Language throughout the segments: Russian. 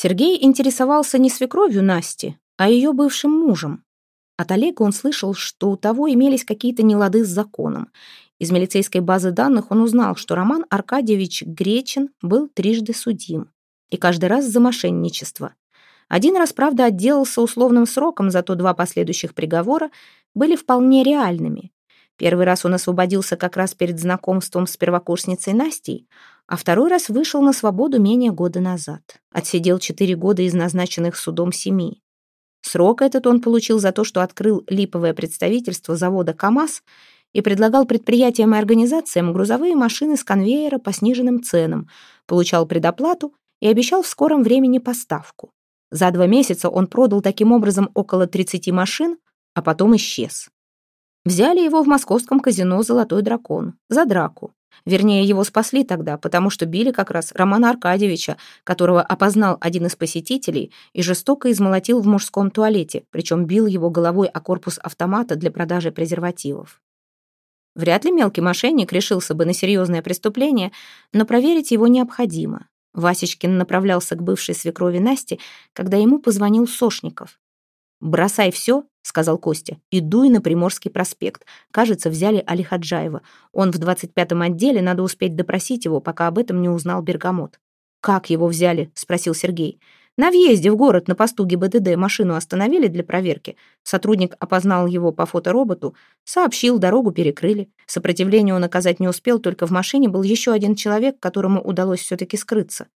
Сергей интересовался не свекровью Насти, а ее бывшим мужем. От Олега он слышал, что у того имелись какие-то нелады с законом. Из милицейской базы данных он узнал, что Роман Аркадьевич Гречин был трижды судим. И каждый раз за мошенничество. Один раз, правда, отделался условным сроком, зато два последующих приговора были вполне реальными. Первый раз он освободился как раз перед знакомством с первокурсницей Настей, а второй раз вышел на свободу менее года назад. Отсидел четыре года из назначенных судом семи. Срок этот он получил за то, что открыл липовое представительство завода КАМАЗ и предлагал предприятиям и организациям грузовые машины с конвейера по сниженным ценам, получал предоплату и обещал в скором времени поставку. За два месяца он продал таким образом около 30 машин, а потом исчез. Взяли его в московском казино «Золотой дракон» за драку. Вернее, его спасли тогда, потому что били как раз Романа Аркадьевича, которого опознал один из посетителей и жестоко измолотил в мужском туалете, причем бил его головой о корпус автомата для продажи презервативов. Вряд ли мелкий мошенник решился бы на серьезное преступление, но проверить его необходимо. Васечкин направлялся к бывшей свекрови Насте, когда ему позвонил Сошников. «Бросай все», — сказал Костя, — «и дуй на Приморский проспект. Кажется, взяли Али Хаджаева. Он в 25-м отделе, надо успеть допросить его, пока об этом не узнал Бергамот». «Как его взяли?» — спросил Сергей. «На въезде в город на посту ГИБДД машину остановили для проверки. Сотрудник опознал его по фотороботу, сообщил, дорогу перекрыли. Сопротивление он оказать не успел, только в машине был еще один человек, которому удалось все-таки скрыться.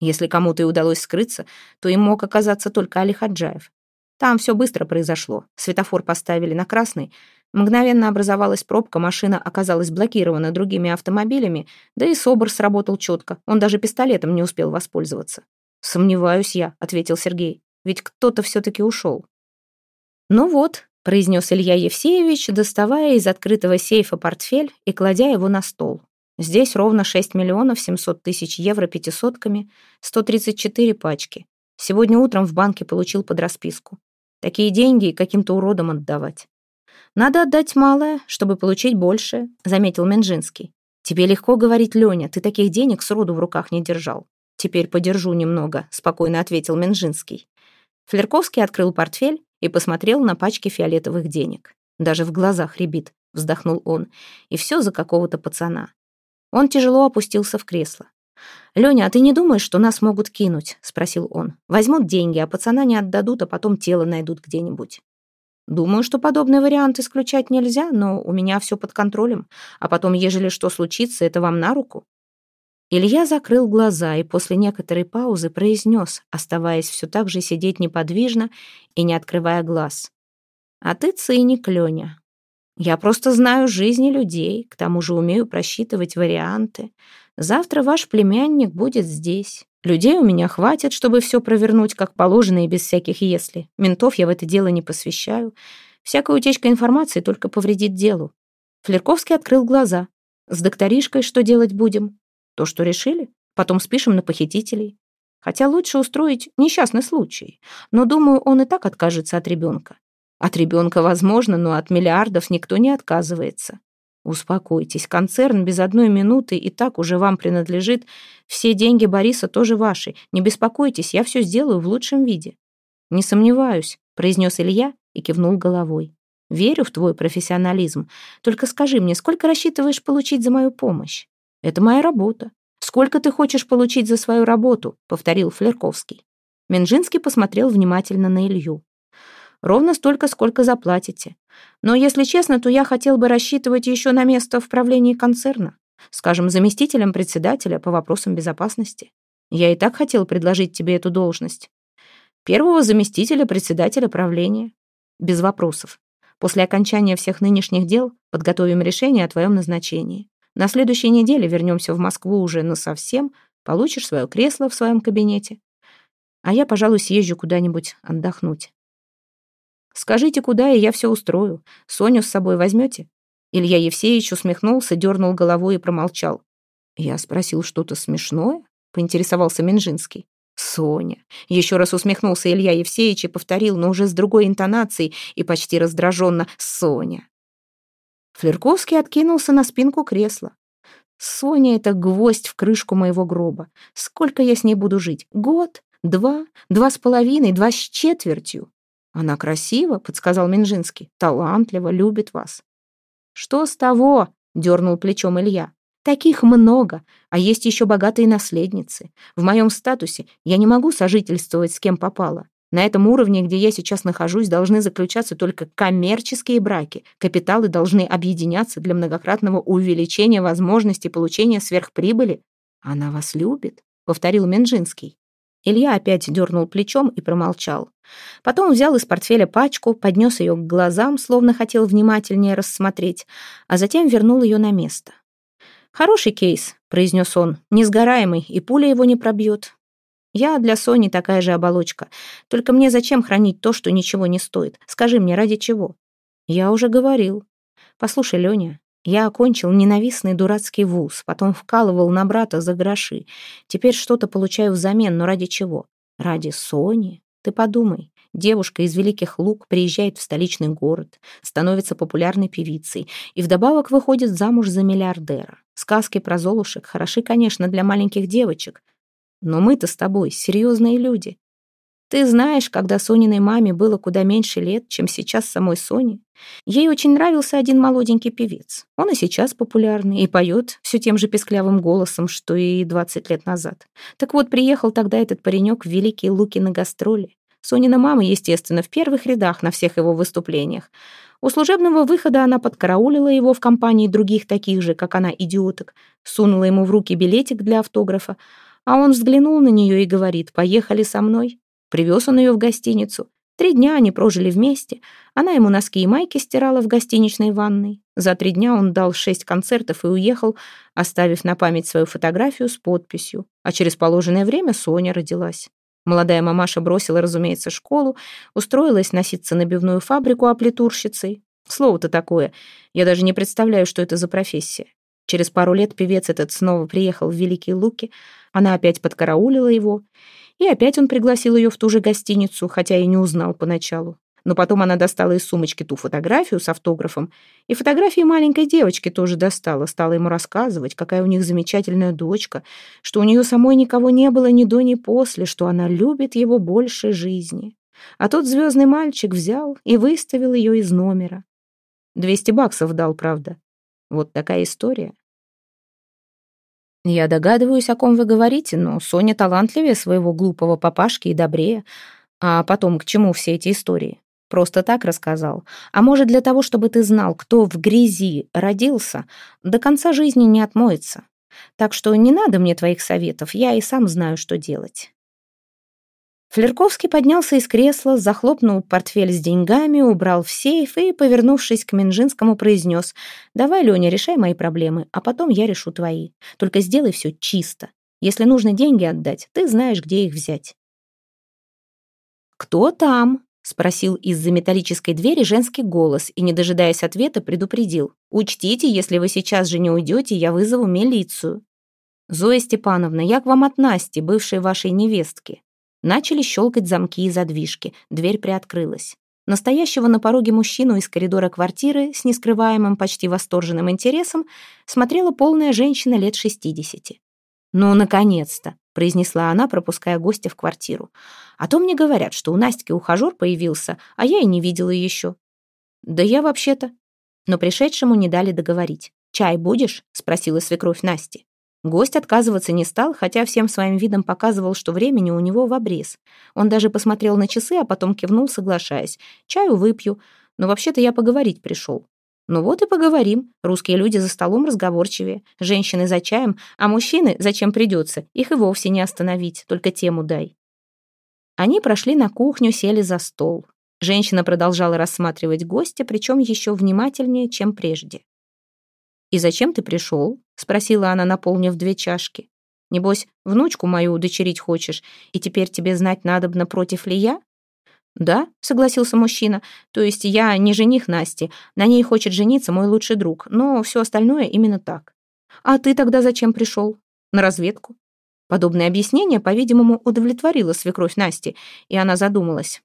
Если кому-то и удалось скрыться, то им мог оказаться только Али Хаджаев. Там все быстро произошло. Светофор поставили на красный. Мгновенно образовалась пробка, машина оказалась блокирована другими автомобилями, да и СОБР сработал четко. Он даже пистолетом не успел воспользоваться. «Сомневаюсь я», — ответил Сергей. «Ведь кто-то все-таки ушел». «Ну вот», — произнес Илья Евсеевич, доставая из открытого сейфа портфель и кладя его на стол. «Здесь ровно 6 миллионов 700 тысяч евро пятисотками, 134 пачки. Сегодня утром в банке получил под расписку. Такие деньги каким-то уродам отдавать. Надо отдать малое, чтобы получить большее, заметил Менжинский. Тебе легко говорить, Леня, ты таких денег сроду в руках не держал. Теперь подержу немного, спокойно ответил Менжинский. Флерковский открыл портфель и посмотрел на пачки фиолетовых денег. Даже в глазах рябит, вздохнул он. И все за какого-то пацана. Он тяжело опустился в кресло. «Леня, а ты не думаешь, что нас могут кинуть?» — спросил он. «Возьмут деньги, а пацана не отдадут, а потом тело найдут где-нибудь». «Думаю, что подобный вариант исключать нельзя, но у меня все под контролем. А потом, ежели что случится, это вам на руку». Илья закрыл глаза и после некоторой паузы произнес, оставаясь все так же сидеть неподвижно и не открывая глаз. «А ты циник, Леня. Я просто знаю жизни людей, к тому же умею просчитывать варианты. Завтра ваш племянник будет здесь. Людей у меня хватит, чтобы все провернуть как положено и без всяких «если». Ментов я в это дело не посвящаю. Всякая утечка информации только повредит делу. Флерковский открыл глаза. С докторишкой что делать будем? То, что решили. Потом спишем на похитителей. Хотя лучше устроить несчастный случай. Но, думаю, он и так откажется от ребенка. От ребенка возможно, но от миллиардов никто не отказывается. Успокойтесь, концерн без одной минуты и так уже вам принадлежит. Все деньги Бориса тоже ваши. Не беспокойтесь, я все сделаю в лучшем виде. Не сомневаюсь, произнес Илья и кивнул головой. Верю в твой профессионализм. Только скажи мне, сколько рассчитываешь получить за мою помощь? Это моя работа. Сколько ты хочешь получить за свою работу? повторил Флерковский. Менжинский посмотрел внимательно на Илью. Ровно столько, сколько заплатите. Но, если честно, то я хотел бы рассчитывать еще на место в правлении концерна. Скажем, заместителем председателя по вопросам безопасности. Я и так хотел предложить тебе эту должность. Первого заместителя председателя правления. Без вопросов. После окончания всех нынешних дел подготовим решение о твоем назначении. На следующей неделе вернемся в Москву уже насовсем, получишь свое кресло в своем кабинете. А я, пожалуй, съезжу куда-нибудь отдохнуть. Скажите, куда, и я все устрою. Соню с собой возьмете?» Илья Евсеевич усмехнулся, дернул головой и промолчал. «Я спросил что-то смешное?» — поинтересовался Минжинский. «Соня!» — еще раз усмехнулся Илья Евсеевич и повторил, но уже с другой интонацией и почти раздраженно «Соня!». Флерковский откинулся на спинку кресла. «Соня — это гвоздь в крышку моего гроба. Сколько я с ней буду жить? Год? Два, два с половиной, два с четвертью. Она красива, подсказал Минжинский. Талантлива, любит вас. Что с того? Дернул плечом Илья. Таких много, а есть еще богатые наследницы. В моем статусе я не могу сожительствовать с кем попало. На этом уровне, где я сейчас нахожусь, должны заключаться только коммерческие браки. Капиталы должны объединяться для многократного увеличения возможности получения сверхприбыли. Она вас любит, повторил Менжинский. Илья опять дернул плечом и промолчал. Потом взял из портфеля пачку, поднес ее к глазам, словно хотел внимательнее рассмотреть, а затем вернул ее на место. «Хороший кейс», — произнес он, — «несгораемый, и пуля его не пробьет. Я для Сони такая же оболочка. Только мне зачем хранить то, что ничего не стоит? Скажи мне, ради чего?» «Я уже говорил. Послушай, Леня, я окончил ненавистный дурацкий вуз, потом вкалывал на брата за гроши. Теперь что-то получаю взамен, но ради чего? Ради Сони? Ты подумай. Девушка из Великих Луг приезжает в столичный город, становится популярной певицей и вдобавок выходит замуж за миллиардера. Сказки про Золушек хороши, конечно, для маленьких девочек. Но мы-то с тобой серьезные люди. Ты знаешь, когда Сониной маме было куда меньше лет, чем сейчас самой Соне. Ей очень нравился один молоденький певец. Он и сейчас популярный, и поет все тем же песклявым голосом, что и 20 лет назад. Так вот, приехал тогда этот паренек в Великие Луки на гастроли. Сонина мама, естественно, в первых рядах на всех его выступлениях. У служебного выхода она подкараулила его в компании других таких же, как она, идиоток, сунула ему в руки билетик для автографа, а он взглянул на нее и говорит «Поехали со мной». Привез он ее в гостиницу. Три дня они прожили вместе. Она ему носки и майки стирала в гостиничной ванной. За три дня он дал шесть концертов и уехал, оставив на память свою фотографию с подписью. А через положенное время Соня родилась. Молодая мамаша бросила, разумеется, школу, устроилась носиться на бивную фабрику оплетурщицей. Слово-то такое. Я даже не представляю, что это за профессия. Через пару лет певец этот снова приехал в Великие Луки. Она опять подкараулила его. И опять он пригласил ее в ту же гостиницу, хотя и не узнал поначалу. Но потом она достала из сумочки ту фотографию с автографом, и фотографии маленькой девочки тоже достала, стала ему рассказывать, какая у них замечательная дочка, что у нее самой никого не было ни до, ни после, что она любит его больше жизни. А тот звездный мальчик взял и выставил ее из номера. Двести баксов дал, правда. Вот такая история. Я догадываюсь, о ком вы говорите, но Соня талантливее своего глупого папашки и добрее. А потом, к чему все эти истории? Просто так рассказал. А может, для того, чтобы ты знал, кто в грязи родился, до конца жизни не отмоется. Так что не надо мне твоих советов, я и сам знаю, что делать». Флерковский поднялся из кресла, захлопнул портфель с деньгами, убрал в сейф и, повернувшись к Минжинскому, произнес «Давай, Леня, решай мои проблемы, а потом я решу твои. Только сделай все чисто. Если нужно деньги отдать, ты знаешь, где их взять». «Кто там?» Спросил из-за металлической двери женский голос и, не дожидаясь ответа, предупредил. «Учтите, если вы сейчас же не уйдете, я вызову милицию». «Зоя Степановна, я к вам от Насти, бывшей вашей невестки». Начали щелкать замки и задвижки, дверь приоткрылась. Настоящего на пороге мужчину из коридора квартиры с нескрываемым, почти восторженным интересом смотрела полная женщина лет шестидесяти. «Ну, наконец-то!» произнесла она, пропуская гостя в квартиру. «А то мне говорят, что у Настики ухажер появился, а я и не видела еще». «Да я вообще-то...» Но пришедшему не дали договорить. «Чай будешь?» — спросила свекровь Насти. Гость отказываться не стал, хотя всем своим видом показывал, что времени у него в обрез. Он даже посмотрел на часы, а потом кивнул, соглашаясь. «Чаю выпью, но вообще-то я поговорить пришел». Ну вот и поговорим. Русские люди за столом разговорчивее. Женщины за чаем, а мужчины, зачем придется, их и вовсе не остановить, только тему дай. Они прошли на кухню, сели за стол. Женщина продолжала рассматривать гостя, причем еще внимательнее, чем прежде. «И зачем ты пришел?» — спросила она, наполнив две чашки. «Небось, внучку мою удочерить хочешь, и теперь тебе знать надобно, против ли я?» «Да», — согласился мужчина, «то есть я не жених Насти, на ней хочет жениться мой лучший друг, но все остальное именно так». «А ты тогда зачем пришел? На разведку?» Подобное объяснение, по-видимому, удовлетворило свекровь Насти, и она задумалась.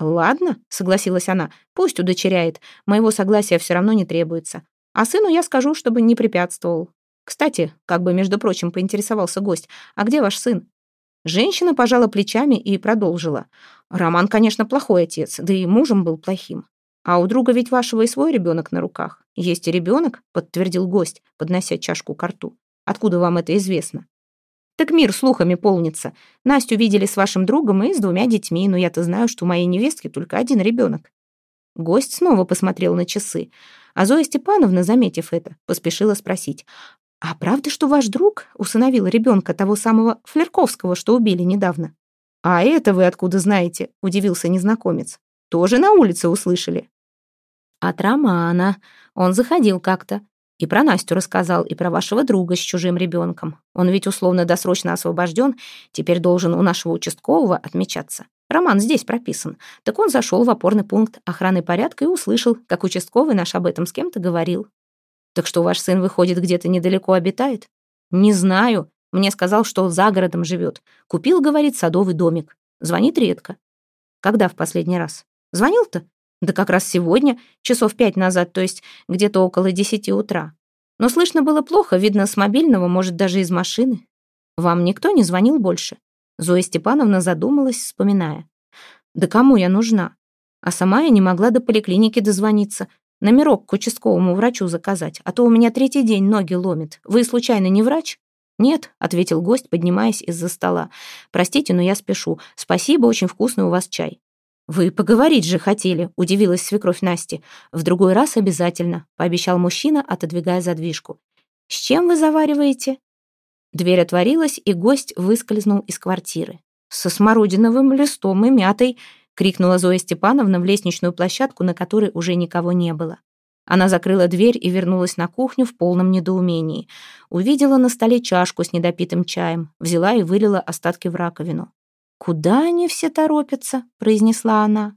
«Ладно», — согласилась она, — «пусть удочеряет, моего согласия все равно не требуется. А сыну я скажу, чтобы не препятствовал. Кстати, как бы, между прочим, поинтересовался гость, а где ваш сын? Женщина пожала плечами и продолжила. Роман, конечно, плохой отец, да и мужем был плохим. А у друга ведь вашего и свой ребенок на руках. Есть и ребенок, подтвердил гость, поднося чашку к рту. Откуда вам это известно? Так мир слухами полнится. Настю видели с вашим другом и с двумя детьми, но я-то знаю, что у моей невестки только один ребенок. Гость снова посмотрел на часы, а Зоя Степановна, заметив это, поспешила спросить. «А правда, что ваш друг усыновил ребенка того самого Флерковского, что убили недавно?» «А это вы откуда знаете?» — удивился незнакомец. «Тоже на улице услышали?» «От Романа. Он заходил как-то. И про Настю рассказал, и про вашего друга с чужим ребенком. Он ведь условно досрочно освобожден, теперь должен у нашего участкового отмечаться. Роман здесь прописан. Так он зашел в опорный пункт охраны порядка и услышал, как участковый наш об этом с кем-то говорил. Так что ваш сын, выходит, где-то недалеко обитает? Не знаю. Мне сказал, что за городом живет. Купил, говорит, садовый домик. Звонит редко. Когда в последний раз? Звонил-то? Да как раз сегодня, часов пять назад, то есть где-то около десяти утра. Но слышно было плохо, видно, с мобильного, может, даже из машины. Вам никто не звонил больше? Зоя Степановна задумалась, вспоминая. «Да кому я нужна?» А сама я не могла до поликлиники дозвониться. Номерок к участковому врачу заказать, а то у меня третий день ноги ломит. Вы случайно не врач? «Нет», — ответил гость, поднимаясь из-за стола. «Простите, но я спешу. Спасибо, очень вкусный у вас чай». «Вы поговорить же хотели», — удивилась свекровь Насти. «В другой раз обязательно», — пообещал мужчина, отодвигая задвижку. «С чем вы завариваете?» Дверь отворилась, и гость выскользнул из квартиры. «Со смородиновым листом и мятой!» — крикнула Зоя Степановна в лестничную площадку, на которой уже никого не было. Она закрыла дверь и вернулась на кухню в полном недоумении. Увидела на столе чашку с недопитым чаем, взяла и вылила остатки в раковину. «Куда они все торопятся?» — произнесла она.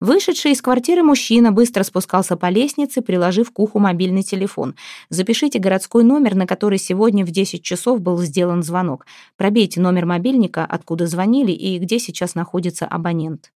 Вышедший из квартиры мужчина быстро спускался по лестнице, приложив к уху мобильный телефон. «Запишите городской номер, на который сегодня в 10 часов был сделан звонок. Пробейте номер мобильника, откуда звонили и где сейчас находится абонент».